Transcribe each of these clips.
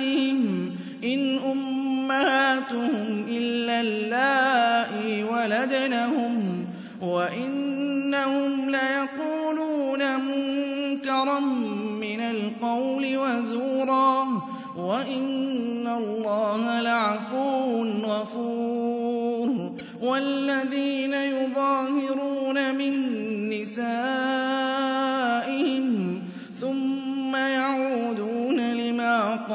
أمهاتهم إن أمهاتهم إلا اللائي ولدنهم وإنهم ليقولون منكرا من القول وزورا وإن الله لعفو غفور. والذين يظاهرون من نسائهم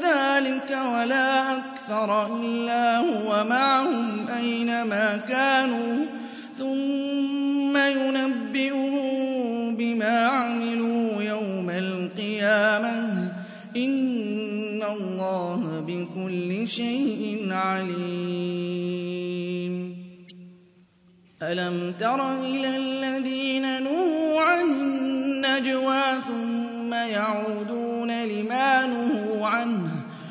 ذلك ولا أكثر إلا هو معهم أينما كانوا ثم ينبئهم بما عملوا يوم القيامة. إن الله بكل شيء عليم. ألم تر إلى الذين نهوا عن النجوى ثم يعودون لما نهوا عنه؟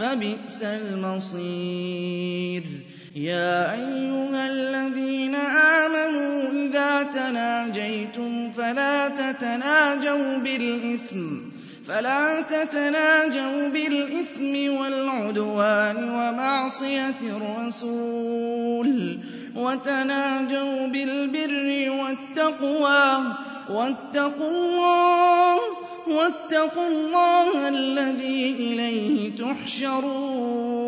فبئس المصير. يا أيها الذين آمنوا إذا تناجيتم فلا تتناجوا بالإثم فلا تتناجوا بالإثم والعدوان ومعصية الرسول وتناجوا بالبر والتقوى واتقوا الله واتقوا الله الذي إليه تحشرون.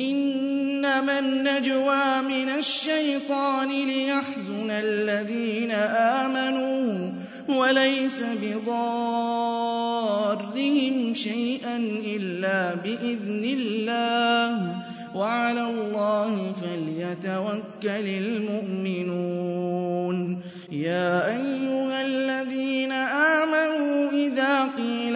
إنما النجوى من الشيطان ليحزن الذين آمنوا وليس بضارهم شيئا إلا بإذن الله. وعلى الله فليتوكل المؤمنون.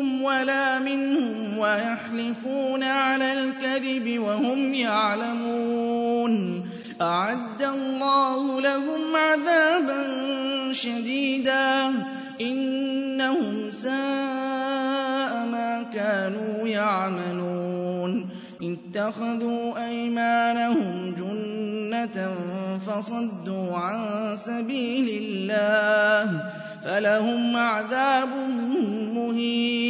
مِّنكُمْ وَلَا مِنْهُمْ وَيَحْلِفُونَ عَلَى الْكَذِبِ وَهُمْ يَعْلَمُونَ. أَعَدَّ اللَّهُ لَهُمْ عَذَابًا شَدِيدًا ۖ. إِنَّهُمْ سَاءَ مَا كَانُوا يَعْمَلُونَ. اتَّخَذُوا أَيْمَانَهُمْ جُنَّةً فَصَدُّوا عَن سَبِيلِ اللَّهِ. فَلَهُمْ عَذَابٌ مُّهِينٌ.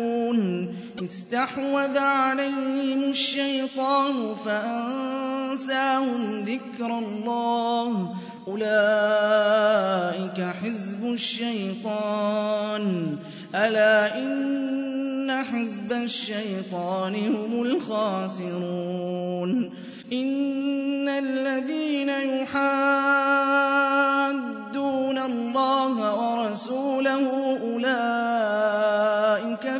اسْتَحْوَذَ عَلَيْهِمُ الشَّيْطَانُ فَأَنسَاهُمْ ذِكْرَ اللَّهِ ۚ. أُولَٰئِكَ حِزْبُ الشَّيْطَانِ ۚ. أَلَا إِنَّ حِزْبَ الشَّيْطَانِ هُمُ الْخَاسِرُونَ. إِنَّ الَّذِينَ يُحَادُّونَ اللَّهَ وَرَسُولَهُ أُولَٰئِكَ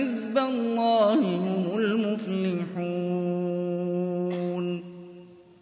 حزب الله